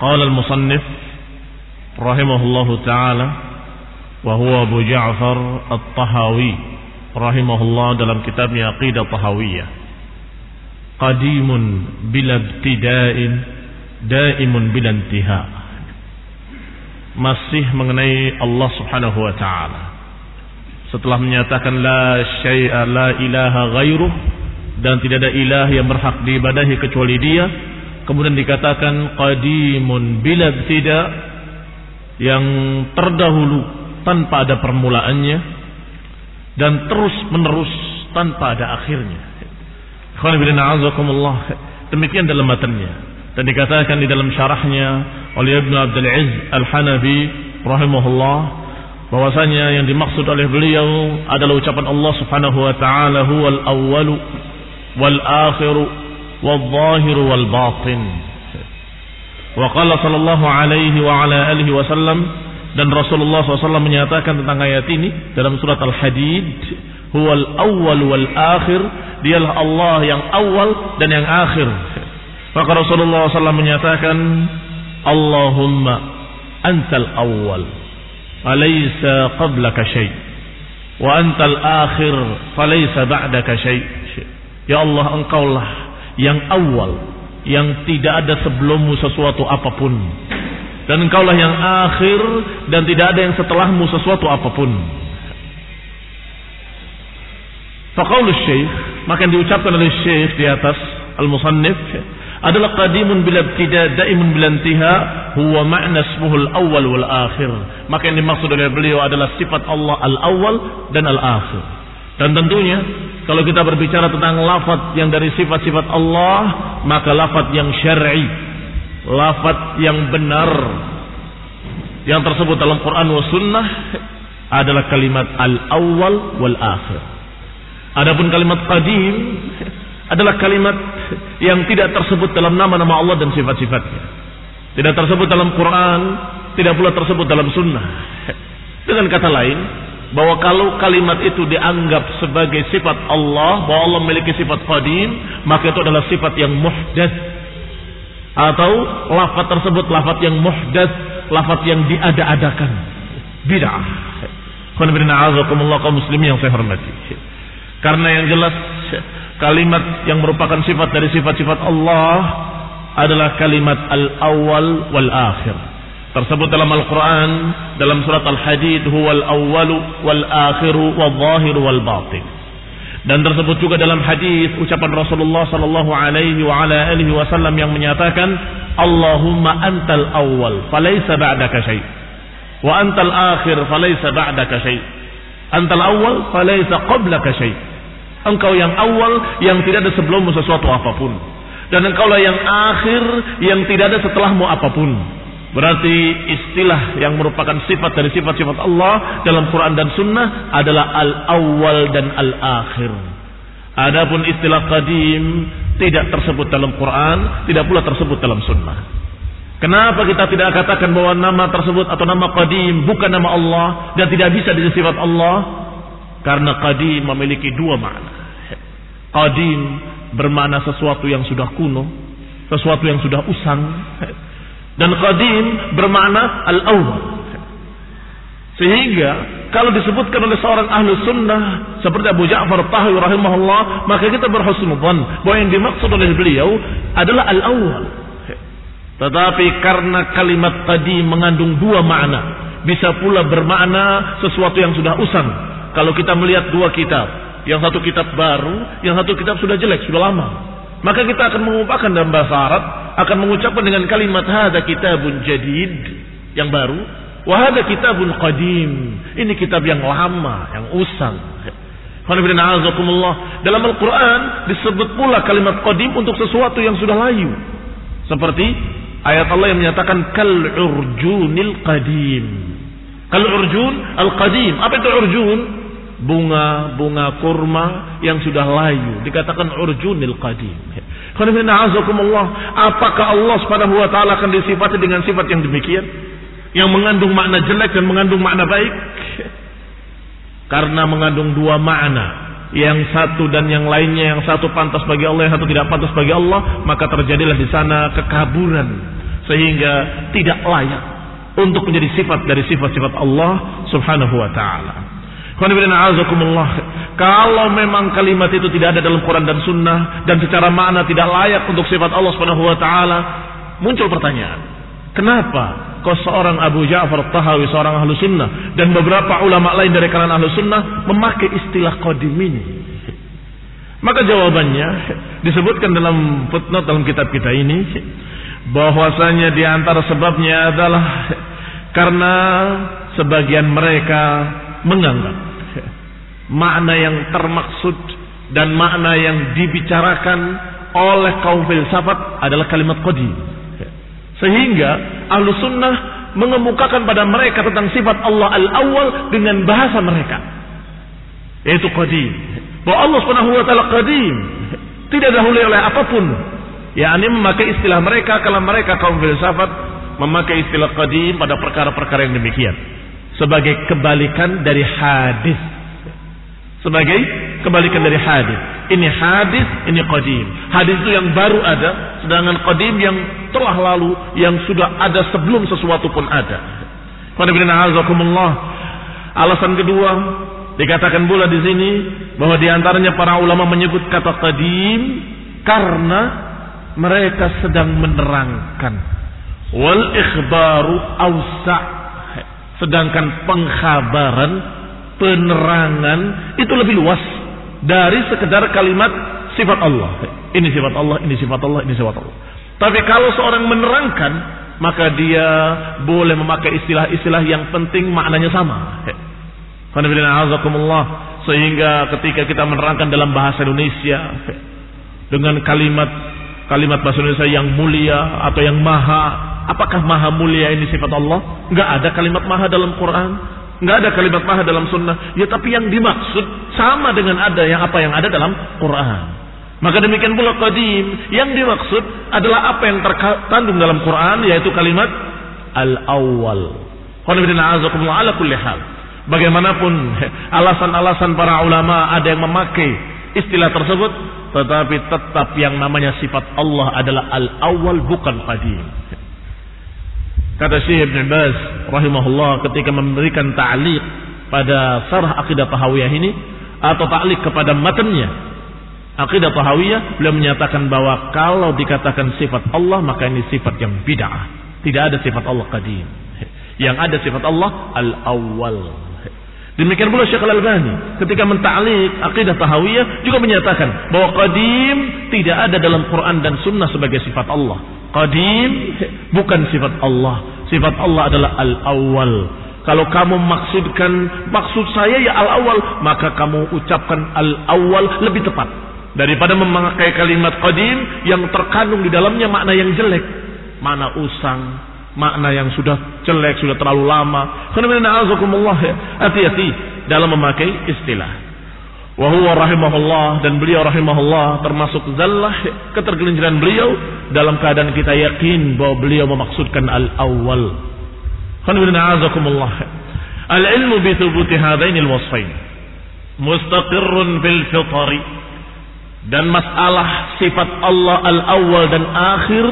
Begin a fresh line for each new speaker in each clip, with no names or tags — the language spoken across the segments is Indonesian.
قال المصنف رحمه الله تعالى وهو أبو جعفر الطهاوي رحمه الله dalam kitabnya Aqidah Tahawiyah qadimun bila ibtida'in daimun bila intiha masih mengenai Allah Subhanahu wa taala setelah menyatakan la syai'a la ilaha ghairuh dan tidak ada ilah yang berhak diibadahi kecuali dia kemudian dikatakan qadimun bila ibtida yang terdahulu tanpa ada permulaannya dan terus menerus tanpa ada akhirnya. Demikian dalam matanya dan dikatakan di dalam syarahnya oleh Ibnu Abdul Aziz Al-Hanafi rahimahullah bahwasanya yang dimaksud oleh beliau adalah ucapan Allah Subhanahu wa taala huwal awwalu wal akhiru batin. Wa qala sallallahu alaihi wa ala alihi wasallam dan Rasulullah SAW menyatakan tentang ayat ini dalam surat Al-Hadid huwal awwal wal akhir. Dialah Allah yang awal dan yang akhir. Maka Rasulullah SAW menyatakan Allahumma antal awwal alaysa qablaka syai wa antal akhir falaysa ba'daka syai ya Allah engkaulah yang awal yang tidak ada sebelummu sesuatu apa pun dan engkaulah yang akhir dan tidak ada yang setelahmu sesuatu apa pun. Faqaulus syekh maka yang diucapkan oleh syekh di atas al-musannif adalah qadimun bila ibtida daimun bila intiha huwa ma'na ismuhul awwal wal akhir. Maka yang dimaksud oleh beliau adalah sifat Allah al-awwal dan al-akhir. Dan tentunya kalau kita berbicara tentang lafaz yang dari sifat-sifat Allah, maka lafaz yang syar'i lafat yang benar yang tersebut dalam Quran wa sunnah adalah kalimat al-awwal wal akhir. Adapun kalimat qadim adalah kalimat yang tidak tersebut dalam nama-nama Allah dan sifat-sifatnya. Tidak tersebut dalam Quran, tidak pula tersebut dalam sunnah. Dengan kata lain, bahwa kalau kalimat itu dianggap sebagai sifat Allah, bahwa Allah memiliki sifat qadim, maka itu adalah sifat yang muhdats atau lafaz tersebut lafaz yang muhdats, lafaz yang diada-adakan. Bid'ah. Qul kaum muslimin yang saya hormati. Karena yang jelas kalimat yang merupakan sifat dari sifat-sifat Allah adalah kalimat al-awwal wal akhir. Tersebut dalam Al-Quran, dalam surat Al-Hadid, huwal awwalu wal akhiru wal zahiru wal batin. Dan tersebut juga dalam hadis ucapan Rasulullah sallallahu alaihi wa ala alihi wasallam yang menyatakan Allahumma antal awwal falaysa ba'daka syai' wa antal akhir falaysa ba'daka syai' antal awwal falaysa qablaka syai' engkau yang awal yang tidak ada sebelummu sesuatu apa pun. Dan engkaulah yang akhir yang tidak ada setelahmu apa pun Berarti istilah yang merupakan sifat dari sifat-sifat Allah dalam Quran dan Sunnah adalah al-awwal dan al-akhir. Adapun istilah qadim tidak tersebut dalam Quran, tidak pula tersebut dalam Sunnah. Kenapa kita tidak katakan bahwa nama tersebut atau nama qadim bukan nama Allah dan tidak bisa jadi sifat Allah? Karena qadim memiliki dua makna. Qadim bermakna sesuatu yang sudah kuno, sesuatu yang sudah usang dan qadim bermakna al-awwal. Sehingga kalau disebutkan oleh seorang ahlu sunnah seperti Abu Ja'far Tahawi rahimahullah, maka kita berhusnudzan bahwa yang dimaksud oleh beliau adalah al-awwal. Tetapi karena kalimat tadi mengandung dua makna, bisa pula bermakna sesuatu yang sudah usang. Kalau kita melihat dua kitab, yang satu kitab baru, yang satu kitab sudah jelek, sudah lama. Maka kita akan mengumpulkan dalam bahasa Arab akan mengucapkan dengan kalimat hada kitabun jadid yang baru wa hada kitabun qadim. Ini kitab yang lama, yang usang. Dalam Al-Quran disebut pula kalimat qadim untuk sesuatu yang sudah layu. Seperti ayat Allah yang menyatakan kal urjunil qadim. Kal urjun al qadim. Apa itu urjun? Bunga-bunga kurma yang sudah layu dikatakan urjunil qadim. Apakah Allah Subhanahu wa taala akan disifati dengan sifat yang demikian? Yang mengandung makna jelek dan mengandung makna baik? Karena mengandung dua makna. Yang satu dan yang lainnya yang satu pantas bagi Allah, yang satu tidak pantas bagi Allah, maka terjadilah di sana kekaburan sehingga tidak layak untuk menjadi sifat dari sifat-sifat Allah Subhanahu wa taala. Kalau memang kalimat itu tidak ada dalam Quran dan Sunnah dan secara makna tidak layak untuk sifat Allah Subhanahu Wa Taala, muncul pertanyaan, kenapa kau seorang Abu Ja'far Tahawi seorang ahlu sunnah dan beberapa ulama lain dari kalangan ahlu sunnah memakai istilah qadim ini? Maka jawabannya disebutkan dalam footnote dalam kitab kita ini bahwasanya di antara sebabnya adalah karena sebagian mereka menganggap makna yang termaksud dan makna yang dibicarakan oleh kaum filsafat adalah kalimat qadim. Sehingga ahlu sunnah mengemukakan pada mereka tentang sifat Allah al-awwal dengan bahasa mereka. Yaitu qadim. Bahwa Allah subhanahu wa ta'ala qadim. Tidak dahulu oleh apa pun. Ya, ini memakai istilah mereka kalau mereka kaum filsafat memakai istilah qadim pada perkara-perkara yang demikian. Sebagai kebalikan dari hadis sebagai kebalikan dari hadis. Ini hadis, ini qadim. Hadis itu yang baru ada, sedangkan qadim yang telah lalu, yang sudah ada sebelum sesuatu pun ada. Alasan kedua dikatakan pula di sini bahwa di antaranya para ulama menyebut kata qadim karena mereka sedang menerangkan wal ikhbaru ausa sedangkan pengkhabaran penerangan itu lebih luas dari sekedar kalimat sifat Allah. Ini sifat Allah, ini sifat Allah, ini sifat Allah. Tapi kalau seorang menerangkan, maka dia boleh memakai istilah-istilah yang penting maknanya sama. Sehingga ketika kita menerangkan dalam bahasa Indonesia dengan kalimat kalimat bahasa Indonesia yang mulia atau yang maha, apakah maha mulia ini sifat Allah? Enggak ada kalimat maha dalam Quran. Nggak ada kalimat maha dalam sunnah. Ya tapi yang dimaksud sama dengan ada yang apa yang ada dalam Quran. Maka demikian pula qadim. Yang dimaksud adalah apa yang terkandung dalam Quran yaitu kalimat al-awwal. ala kulli hal. Bagaimanapun alasan-alasan para ulama ada yang memakai istilah tersebut tetapi tetap yang namanya sifat Allah adalah al-awwal bukan qadim. Kata Syekh Ibn Baz rahimahullah ketika memberikan ta'liq pada sarah akidah tahawiyah ini atau ta'liq kepada matanya Akidah Tahawiyah beliau menyatakan bahwa kalau dikatakan sifat Allah maka ini sifat yang bid'ah. Tidak ada sifat Allah qadim. Yang ada sifat Allah al-awwal. Demikian pula Syekh Al-Albani ketika menta'liq akidah Tahawiyah juga menyatakan bahwa qadim tidak ada dalam Quran dan Sunnah sebagai sifat Allah. Qadim bukan sifat Allah. Sifat Allah adalah al-awwal. Kalau kamu maksudkan maksud saya ya al-awwal, maka kamu ucapkan al-awwal lebih tepat daripada memakai kalimat qadim yang terkandung di dalamnya makna yang jelek, makna usang, makna yang sudah jelek, sudah terlalu lama. Hati-hati dalam memakai istilah. Wahuwa rahimahullah dan beliau rahimahullah termasuk zallah ketergelinciran beliau dalam keadaan kita yakin bahwa beliau memaksudkan al-awwal. Al-ilmu bi thubuti hadainil wasfain mustaqirrun fil fitri dan masalah sifat Allah al-awwal dan akhir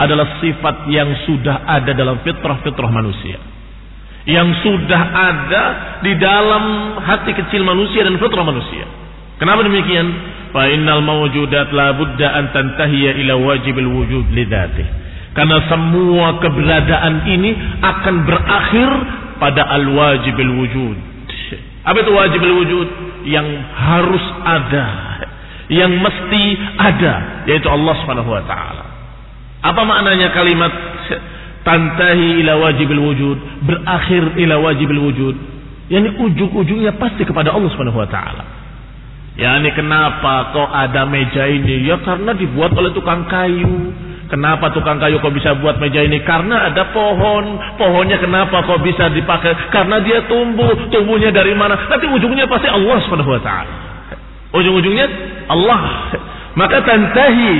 adalah sifat yang sudah ada dalam fitrah-fitrah manusia. Yang sudah ada di dalam hati kecil manusia dan fitrah manusia. Kenapa demikian? Fa innal mawjudat la budda an tantahiya ila wajibil wujud lidatih. Karena semua keberadaan ini akan berakhir pada al-wajibil wujud. Apa itu wajibil wujud? Yang harus ada yang mesti ada yaitu Allah Subhanahu wa taala. Apa maknanya kalimat tantahi ila wajibil wujud, berakhir ila wajibil wujud? Yani ujung-ujungnya pasti kepada Allah Subhanahu wa taala. Yani kenapa kok ada meja ini? Ya karena dibuat oleh tukang kayu. Kenapa tukang kayu kok bisa buat meja ini? Karena ada pohon. Pohonnya kenapa kok bisa dipakai? Karena dia tumbuh. Tumbuhnya dari mana? Nanti ujungnya pasti Allah taala. Ujung-ujungnya Allah. Maka tantahi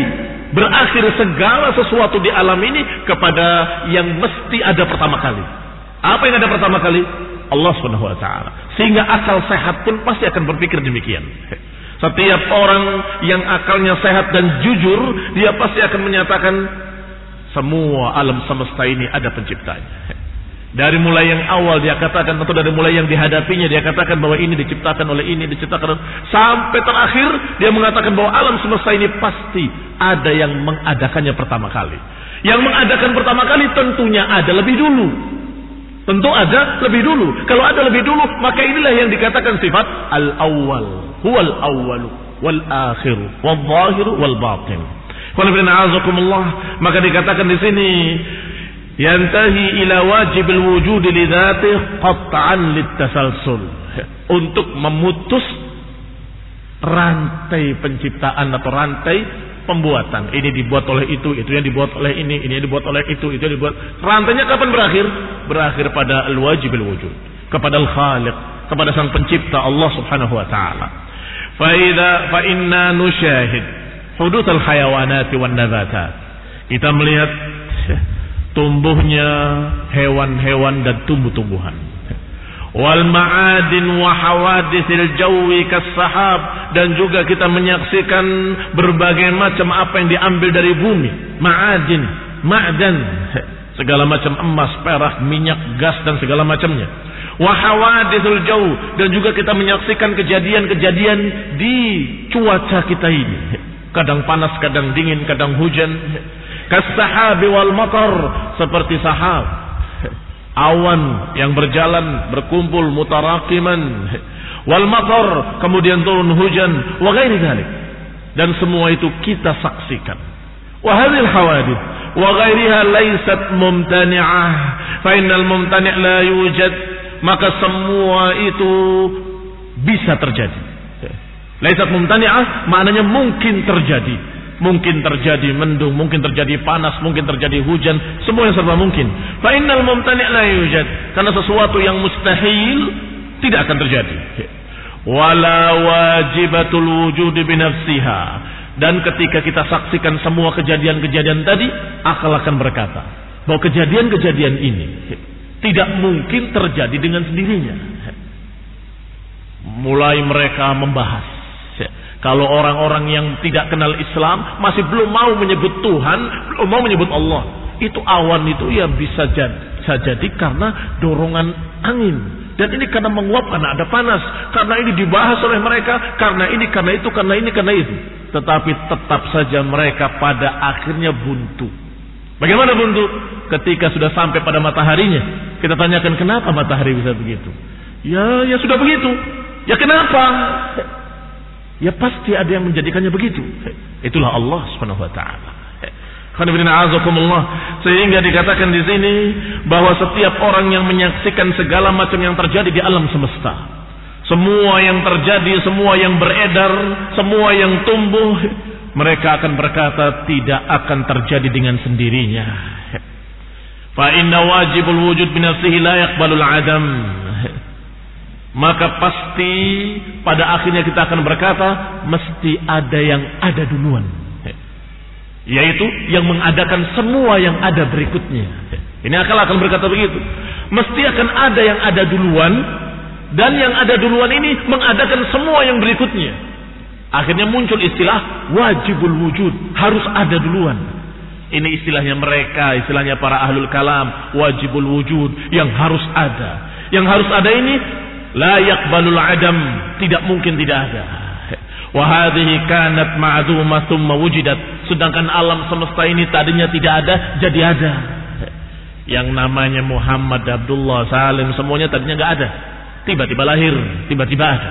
berakhir segala sesuatu di alam ini kepada yang mesti ada pertama kali. Apa yang ada pertama kali? Allah Subhanahu wa taala. Sehingga akal sehat pun pasti akan berpikir demikian. Setiap orang yang akalnya sehat dan jujur, dia pasti akan menyatakan semua alam semesta ini ada penciptanya. Dari mulai yang awal dia katakan atau dari mulai yang dihadapinya dia katakan bahwa ini diciptakan oleh ini diciptakan sampai terakhir dia mengatakan bahwa alam semesta ini pasti ada yang mengadakannya pertama kali. Yang mengadakan pertama kali tentunya ada lebih dulu. Tentu ada lebih dulu. Kalau ada lebih dulu maka inilah yang dikatakan sifat al-awwal, huwal awwalu wal akhiru wal zahiru wal batin. Maka dikatakan di sini yantahi ila wajib wujud li dzatih qat'an litasalsul untuk memutus rantai penciptaan atau rantai pembuatan. Ini dibuat oleh itu itu yang dibuat oleh ini ini yang dibuat oleh itu itu yang dibuat. Rantainya kapan berakhir? Berakhir pada al wajib wujud. Kepada al khaliq kepada sang pencipta Allah subhanahu wa taala. Fa idza fa inna nusyahid hudut al hayawanat wan nabatat. Kita melihat tumbuhnya hewan-hewan dan tumbuh-tumbuhan. Wal ma'adin wa hawadithil jawi kasahab dan juga kita menyaksikan berbagai macam apa yang diambil dari bumi, ma'adin, ma'dan, segala macam emas, perak, minyak, gas dan segala macamnya. Wa hawadithul jaw dan juga kita menyaksikan kejadian-kejadian di cuaca kita ini. Kadang panas, kadang dingin, kadang hujan kasahabi wal matar seperti sahab. Awan yang berjalan berkumpul mutarakiman. Wal matar kemudian turun hujan wa ghairi dan semua itu kita saksikan. Wa hadhil hawadith wa ghairiha laysat mumtani'ah. Fa innal mumtani' la yujad. Maka semua itu bisa terjadi. Laysat mumtani'ah maknanya mungkin terjadi Mungkin terjadi mendung, mungkin terjadi panas, mungkin terjadi hujan, semua yang serba mungkin. Fa innal mumtani' la yujad. Karena sesuatu yang mustahil tidak akan terjadi. Wala wajibatul wujud binafsiha. Dan ketika kita saksikan semua kejadian-kejadian tadi, akal akan berkata bahwa kejadian-kejadian ini tidak mungkin terjadi dengan sendirinya. Mulai mereka membahas kalau orang-orang yang tidak kenal Islam masih belum mau menyebut Tuhan, belum mau menyebut Allah, itu awan itu ya bisa jadi, bisa jadi karena dorongan angin. Dan ini karena menguap karena ada panas, karena ini dibahas oleh mereka, karena ini, karena itu, karena ini, karena itu. tetapi tetap saja mereka pada akhirnya buntu. Bagaimana buntu? Ketika sudah sampai pada mataharinya, kita tanyakan kenapa matahari bisa begitu? Ya, ya sudah begitu. Ya kenapa? Ya pasti ada yang menjadikannya begitu. Itulah Allah Subhanahu wa taala. Sehingga dikatakan di sini bahwa setiap orang yang menyaksikan segala macam yang terjadi di alam semesta, semua yang terjadi, semua yang beredar, semua yang tumbuh, mereka akan berkata tidak akan terjadi dengan sendirinya. Fa inna wajibul wujud binafsihi la yaqbalul adam. Maka pasti pada akhirnya kita akan berkata mesti ada yang ada duluan yaitu yang mengadakan semua yang ada berikutnya. Ini akal akan berkata begitu. Mesti akan ada yang ada duluan dan yang ada duluan ini mengadakan semua yang berikutnya. Akhirnya muncul istilah wajibul wujud, harus ada duluan. Ini istilahnya mereka, istilahnya para ahlul kalam, wajibul wujud yang harus ada. Yang harus ada ini layak balul adam, tidak mungkin tidak ada. Wahadihi kanat ma'zuma thumma wujidat. Sedangkan alam semesta ini tadinya tidak ada, jadi ada. Yang namanya Muhammad Abdullah Salim semuanya tadinya nggak ada. Tiba-tiba lahir, tiba-tiba ada.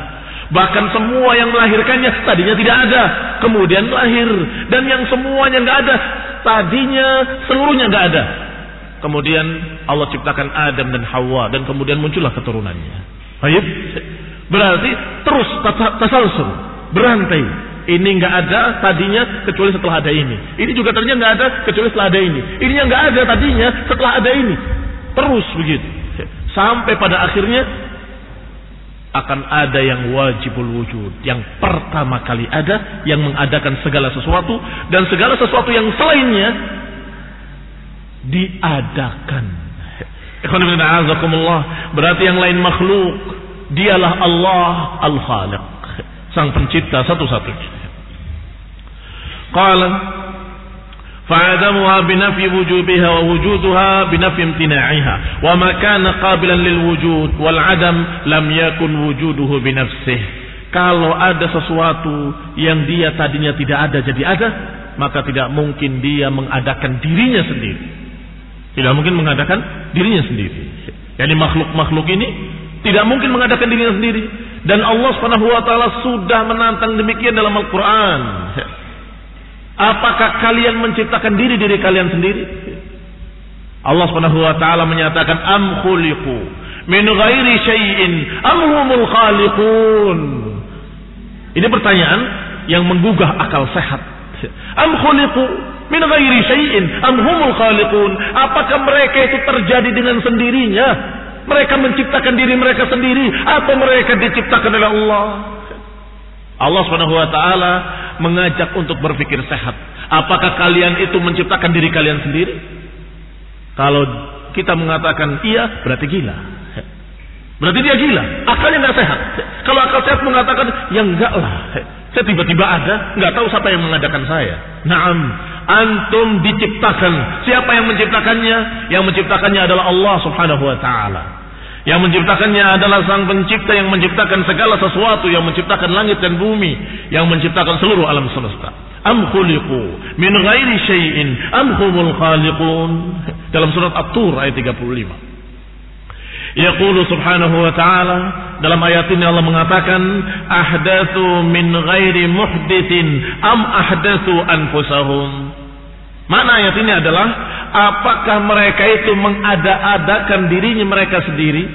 Bahkan semua yang melahirkannya tadinya tidak ada, kemudian lahir. Dan yang semuanya nggak ada, tadinya seluruhnya nggak ada. Kemudian Allah ciptakan Adam dan Hawa dan kemudian muncullah keturunannya. Baik. Berarti terus tasalsul berantai. Ini nggak ada tadinya kecuali setelah ada ini. Ini juga tadinya nggak ada kecuali setelah ada ini. Ini yang nggak ada tadinya setelah ada ini. Terus begitu. Sampai pada akhirnya akan ada yang wajibul wujud. Yang pertama kali ada yang mengadakan segala sesuatu dan segala sesuatu yang selainnya diadakan. Berarti yang lain makhluk. Dialah Allah Al-Khaliq sang pencipta satu-satunya. Qala فعدمها بنفي وجوبها ووجودها بنفي امتناعها وما كان قابلا للوجود والعدم لم يكن وجوده بنفسه kalau ada sesuatu yang dia tadinya tidak ada jadi ada maka tidak mungkin dia mengadakan dirinya sendiri tidak mungkin mengadakan dirinya sendiri jadi makhluk-makhluk ini tidak mungkin mengadakan dirinya sendiri dan Allah Subhanahu wa taala sudah menantang demikian dalam Al-Qur'an. Apakah kalian menciptakan diri diri kalian sendiri? Allah Subhanahu wa taala menyatakan am khuliqu min ghairi syai'in am humul khaliqun. Ini pertanyaan yang menggugah akal sehat. Am khuliqu min ghairi syai'in am humul khaliqun. Apakah mereka itu terjadi dengan sendirinya mereka menciptakan diri mereka sendiri atau mereka diciptakan oleh Allah? Allah Subhanahu wa taala mengajak untuk berpikir sehat. Apakah kalian itu menciptakan diri kalian sendiri? Kalau kita mengatakan iya, berarti gila. Berarti dia gila. Akalnya nggak sehat. Kalau akal sehat mengatakan ya enggak lah. Saya tiba-tiba ada, nggak tahu siapa yang mengadakan saya. Naam, antum diciptakan. Siapa yang menciptakannya? Yang menciptakannya adalah Allah Subhanahu wa taala. Yang menciptakannya adalah sang pencipta yang menciptakan segala sesuatu, yang menciptakan langit dan bumi, yang menciptakan seluruh alam semesta. Am khuliqu min ghairi syai'in am humul khaliqun. Dalam surat At-Tur ayat 35. Yaqulu subhanahu wa ta'ala dalam ayat ini Allah mengatakan ahdatsu min ghairi muhditsin am ahdatsu anfusahum. Mana ayat ini adalah apakah mereka itu mengada-adakan dirinya mereka sendiri?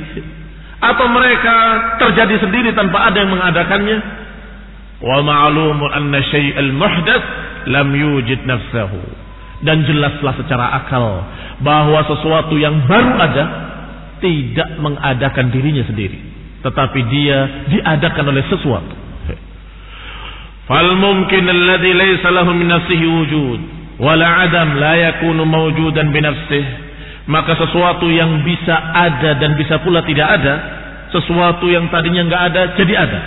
Atau mereka terjadi sendiri tanpa ada yang mengadakannya? Wa ma'lumun anna syai'al muhdats lam yujid nafsahu. Dan jelaslah secara akal bahwa sesuatu yang baru ada tidak mengadakan dirinya sendiri. Tetapi dia diadakan oleh sesuatu. Fal mumkin alladhi laysa lahu min nafsihi wujud wala adam la yakunu mawjudan binafsih. Maka sesuatu yang bisa ada dan bisa pula tidak ada sesuatu yang tadinya nggak ada jadi ada.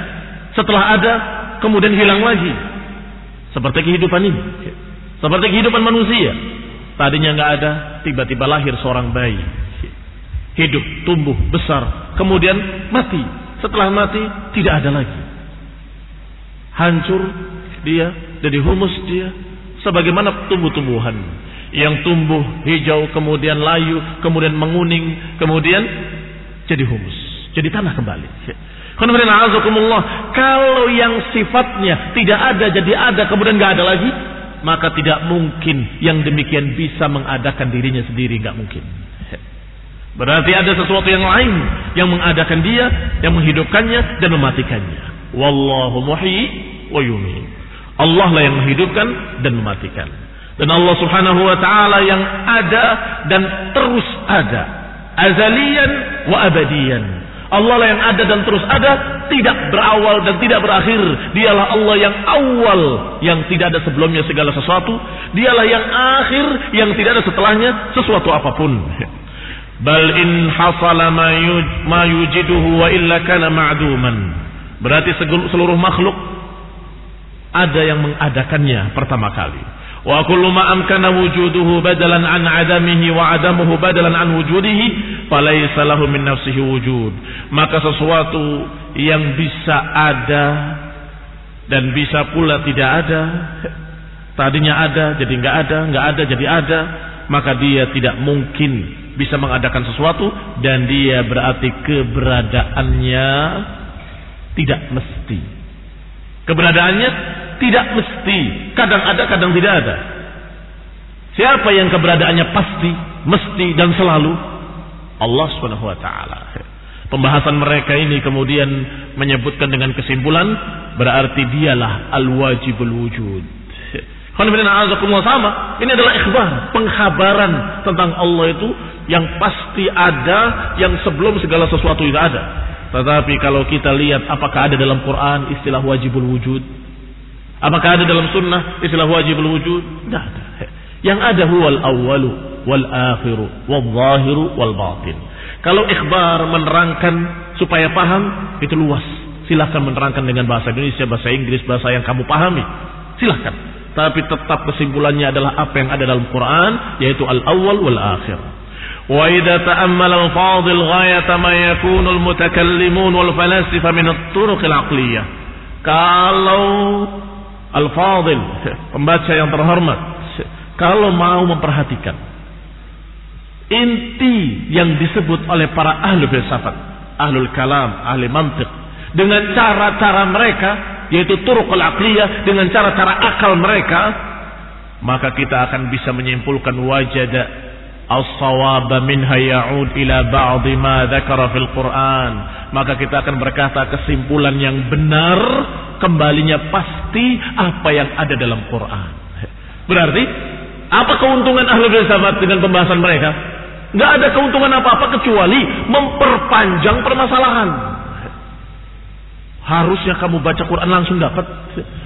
Setelah ada kemudian hilang lagi. Seperti kehidupan ini. Seperti kehidupan manusia. Tadinya nggak ada tiba-tiba lahir seorang bayi. Hidup tumbuh besar kemudian mati. Setelah mati tidak ada lagi. Hancur dia jadi humus dia sebagaimana tumbuh-tumbuhan yang tumbuh hijau kemudian layu kemudian menguning kemudian jadi humus jadi tanah kembali. Kalau yang sifatnya tidak ada jadi ada kemudian nggak ada lagi maka tidak mungkin yang demikian bisa mengadakan dirinya sendiri nggak mungkin. Berarti ada sesuatu yang lain yang mengadakan dia yang menghidupkannya dan mematikannya. Wallahu muhyi wa yumiit Allah lah yang menghidupkan dan mematikan. Dan Allah subhanahu wa ta'ala yang ada dan terus ada. Azalian wa abadian. Allah lah yang ada dan terus ada. Tidak berawal dan tidak berakhir. Dialah Allah yang awal. Yang tidak ada sebelumnya segala sesuatu. Dialah yang akhir. Yang tidak ada setelahnya sesuatu apa pun. Bal in hasala ma yujiduhu wa illa kana ma'duman. Berarti seluruh makhluk ada yang mengadakannya pertama kali. Wa kullu ma amkana wujuduhu badalan an adamihi wa adamuhu badalan an wujudihi falaysa lahu min nafsihi wujud. Maka sesuatu yang bisa ada dan bisa pula tidak ada, tadinya ada jadi enggak ada, enggak ada jadi ada, maka dia tidak mungkin bisa mengadakan sesuatu dan dia berarti keberadaannya tidak mesti. Keberadaannya tidak mesti. Kadang ada, kadang tidak ada. Siapa yang keberadaannya pasti, mesti dan selalu? Allah Subhanahu wa taala. Pembahasan mereka ini kemudian menyebutkan dengan kesimpulan berarti dialah al-wajibul wujud. sama. Ini adalah ikhbar, penghabaran tentang Allah itu yang pasti ada, yang sebelum segala sesuatu itu ada. Tetapi kalau kita lihat apakah ada dalam Quran istilah wajibul wujud? Apakah ada dalam sunnah istilah wajibul wujud? Tidak ada. Yang ada huwal awwalu wal akhiru wal zahiru wal batin. Kalau ikhbar menerangkan supaya paham itu luas. Silahkan menerangkan dengan bahasa Indonesia, bahasa Inggris, bahasa yang kamu pahami. Silahkan. Tapi tetap kesimpulannya adalah apa yang ada dalam Quran yaitu al-awwal wal akhir. وإذا تأمل الفاضل غاية ما يكون المتكلمون والفلاسفة من الطرق العقلية kalau Al-Fadil, pembaca yang terhormat, kalau mau memperhatikan inti yang disebut oleh para ahli filsafat, ahlul kalam, ahli mantiq, dengan cara-cara mereka, yaitu turukul aqliyah, dengan cara-cara akal mereka, maka kita akan bisa menyimpulkan wajada as-sawaba minha ya'ud ila ba'di ma dzakara fil Qur'an. Maka kita akan berkata kesimpulan yang benar kembalinya pasti apa yang ada dalam Quran. Berarti apa keuntungan ahli filsafat dengan pembahasan mereka? Gak ada keuntungan apa-apa kecuali memperpanjang permasalahan. Harusnya kamu baca Quran langsung dapat.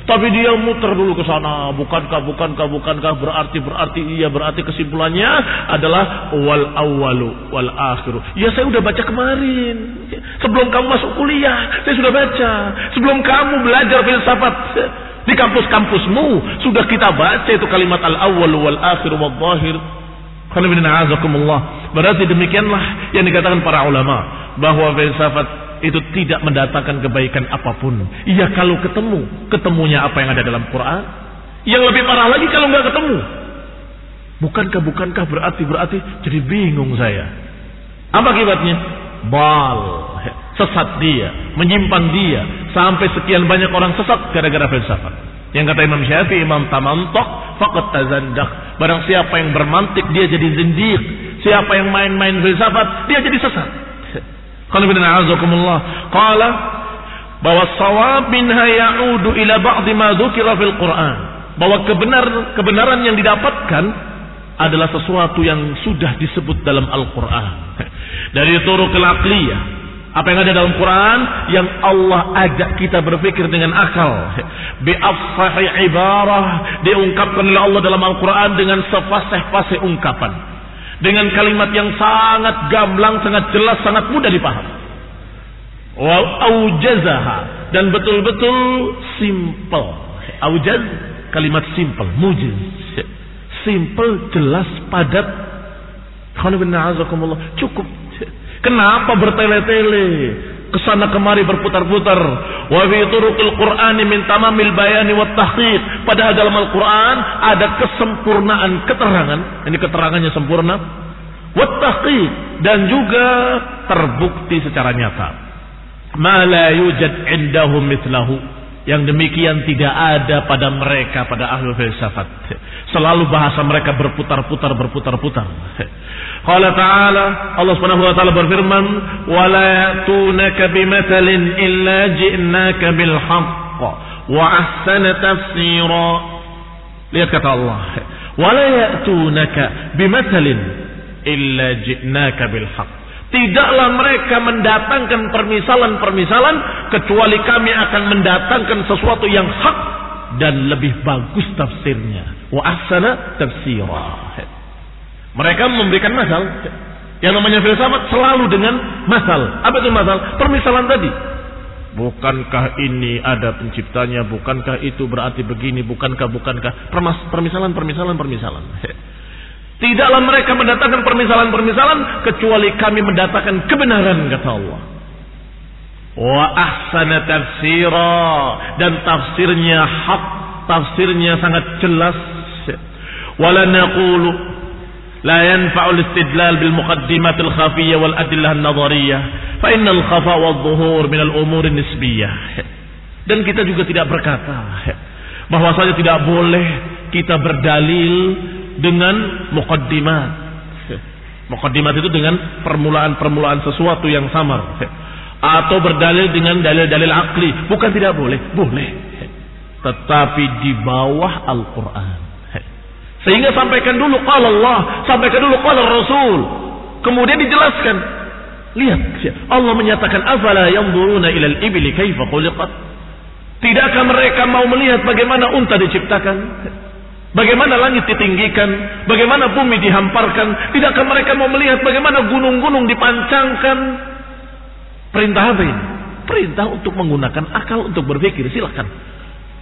Tapi dia muter dulu ke sana. Bukankah, bukankah, bukankah berarti, berarti iya, berarti kesimpulannya adalah wal awalu wal akhiru. Ya saya udah baca kemarin. Sebelum kamu masuk kuliah, saya sudah baca. Sebelum kamu belajar filsafat di kampus-kampusmu, sudah kita baca itu kalimat al awalu wal akhiru wal zahir. Berarti demikianlah yang dikatakan para ulama bahwa filsafat itu tidak mendatangkan kebaikan apa pun. Iya kalau ketemu, ketemunya apa yang ada dalam Quran. Yang lebih parah lagi kalau nggak ketemu. Bukankah bukankah berarti berarti jadi bingung saya. Apa akibatnya? Bal, sesat dia, menyimpang dia, sampai sekian banyak orang sesat gara-gara filsafat. Yang kata Imam Syafi'i, Imam Tamantok, fakat tazandak. Barang siapa yang bermantik, dia jadi zindiq. Siapa yang main-main filsafat, dia jadi sesat. Qala bahwa sawab minha ya'udu ila ba'di ma dzukira fil Qur'an. Bahwa kebenar kebenaran yang didapatkan adalah sesuatu yang sudah disebut dalam Al-Qur'an. Dari turuk aqliyah, apa yang ada dalam Quran yang Allah ajak kita berpikir dengan akal. Bi ibarah diungkapkan oleh Allah dalam Al-Quran dengan sefasih-fasih ungkapan dengan kalimat yang sangat gamblang, sangat jelas, sangat mudah dipahami. Wa aujazaha dan betul-betul simple. Aujaz kalimat simple, mujiz. Simple, jelas, padat. Cukup. Kenapa bertele-tele? Ke sana kemari berputar-putar. Wa fi turuqil Qur'ani min tamamil bayani wat tahqiq. Padahal dalam Al-Qur'an ada kesempurnaan keterangan, ini keterangannya sempurna. Wat tahqiq dan juga terbukti secara nyata. Ma la yujad mithlahu. Yang demikian tidak ada pada mereka pada ahli filsafat. Selalu bahasa mereka berputar-putar berputar-putar. Qala ta'ala Allah Subhanahu wa taala berfirman, "Wa la yatunaka bimathalin illa ji'naka bil haqq wa ahsana tafsira." Lihat kata Allah, "Wa la yatunaka bimathalin illa ji'naka bil haqq." Tidaklah mereka mendatangkan permisalan-permisalan kecuali kami akan mendatangkan sesuatu yang hak dan lebih bagus tafsirnya. Wa ahsana tafsira. Mereka memberikan masal. Yang namanya filsafat selalu dengan masal. Apa itu masal? Permisalan tadi. Bukankah ini ada penciptanya? Bukankah itu berarti begini? Bukankah, bukankah? Permisalan, permisalan, permisalan. Tidaklah mereka mendatangkan permisalan-permisalan kecuali kami mendatangkan kebenaran kata Allah. Wa ahsana tafsira dan tafsirnya hak, tafsirnya sangat jelas. Wala naqulu la yanfa'u istidlal bil muqaddimatil khafiyyah wal adillah an-nadhariyah fa innal khafa' wal dhuhur min al-umur nisbiyah. Dan kita juga tidak berkata bahwasanya tidak boleh kita berdalil dengan muqaddimat muqaddimat itu dengan permulaan-permulaan sesuatu yang samar atau berdalil dengan dalil-dalil akli bukan tidak boleh boleh tetapi di bawah Al-Qur'an sehingga sampaikan dulu qala Allah, sampaikan dulu qala Rasul. Kemudian dijelaskan. Lihat, Allah menyatakan afala yanzuruna ilal ibli kaifa khuliqat. Tidakkah mereka mau melihat bagaimana unta diciptakan? Bagaimana langit ditinggikan? Bagaimana bumi dihamparkan? Tidakkah mereka mau melihat bagaimana gunung-gunung dipancangkan? Perintah apa ini? Perintah untuk menggunakan akal untuk berpikir, silahkan.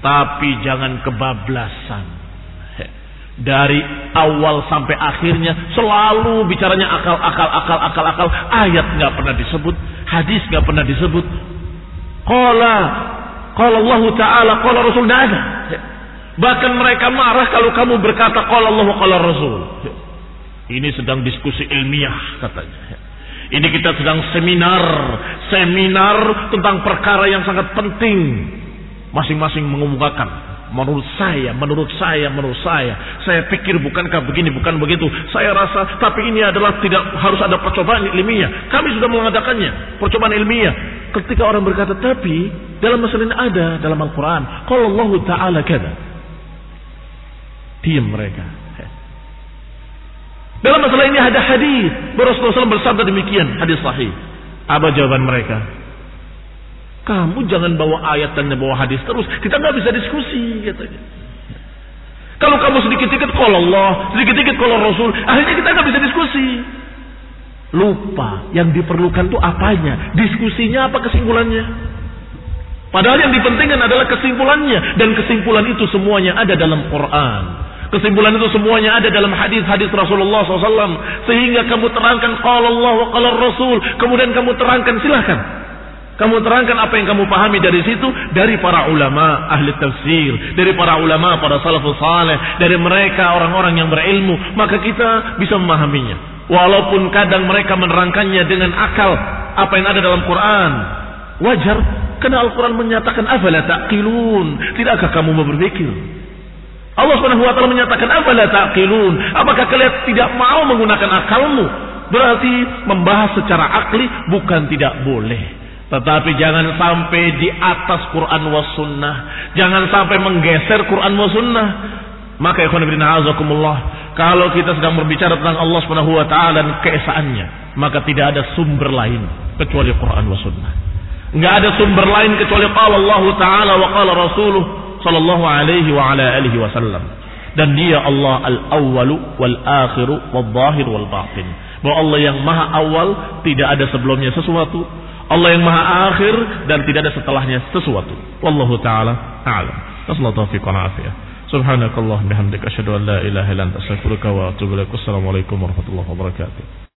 Tapi jangan kebablasan dari awal sampai akhirnya selalu bicaranya akal akal akal akal akal ayat nggak pernah disebut hadis nggak pernah disebut Qala Qala Allah Ta'ala Qala Rasul nggak bahkan mereka marah kalau kamu berkata Qala Allah Qala Rasul ini sedang diskusi ilmiah katanya ini kita sedang seminar seminar tentang perkara yang sangat penting masing-masing mengumumkan Menurut saya, menurut saya, menurut saya. Saya pikir bukankah begini, bukan begitu. Saya rasa, tapi ini adalah tidak harus ada percobaan ilmiah. Kami sudah mengadakannya, percobaan ilmiah. Ketika orang berkata, tapi dalam masalah ini ada dalam Al-Quran. Kalau Allah Ta'ala kata. Diam mereka. Dalam masalah ini ada hadis. Rasulullah SAW bersabda demikian. Hadis sahih. Apa jawaban mereka? Kamu jangan bawa ayat dan bawa hadis terus. Kita nggak bisa diskusi katanya. Kalau kamu sedikit-sedikit kalau Allah, sedikit-sedikit kalau Rasul, akhirnya kita nggak bisa diskusi. Lupa yang diperlukan tuh apanya, diskusinya apa kesimpulannya. Padahal yang dipentingkan adalah kesimpulannya dan kesimpulan itu semuanya ada dalam Quran. Kesimpulan itu semuanya ada dalam hadis-hadis Rasulullah SAW. Sehingga kamu terangkan kalau Allah kalau Rasul. Kemudian kamu terangkan silahkan. Kamu terangkan apa yang kamu pahami dari situ dari para ulama ahli tafsir, dari para ulama para salafus saleh, dari mereka orang-orang yang berilmu, maka kita bisa memahaminya. Walaupun kadang mereka menerangkannya dengan akal apa yang ada dalam Quran. Wajar karena Al-Quran menyatakan afala taqilun. Tidakkah kamu berpikir? Allah Subhanahu wa taala menyatakan afala taqilun. Apakah kalian tidak mau menggunakan akalmu? Berarti membahas secara akli bukan tidak boleh. Tetapi jangan sampai di atas Quran was sunnah. Jangan sampai menggeser Quran was sunnah. Maka ikhwan ibn azakumullah. Kalau kita sedang berbicara tentang Allah subhanahu wa ta'ala dan keesaannya. Maka tidak ada sumber lain. Kecuali Quran was sunnah. Nggak ada sumber lain kecuali Allah ta'ala wa qala rasuluh. Sallallahu alaihi wa ala alihi wasallam. Dan dia Allah al-awwalu wal-akhiru wal-zahir wal-batin. Bahwa Allah yang maha awal tidak ada sebelumnya sesuatu Allah yang maha akhir dan tidak ada setelahnya sesuatu. Wallahu taala a'lam. Wassalamualaikum taufiq wa afiyah. Subhanakallah bihamdika asyhadu an la ilaha illa anta astaghfiruka wa atubu ilaik. Wassalamualaikum warahmatullahi wabarakatuh.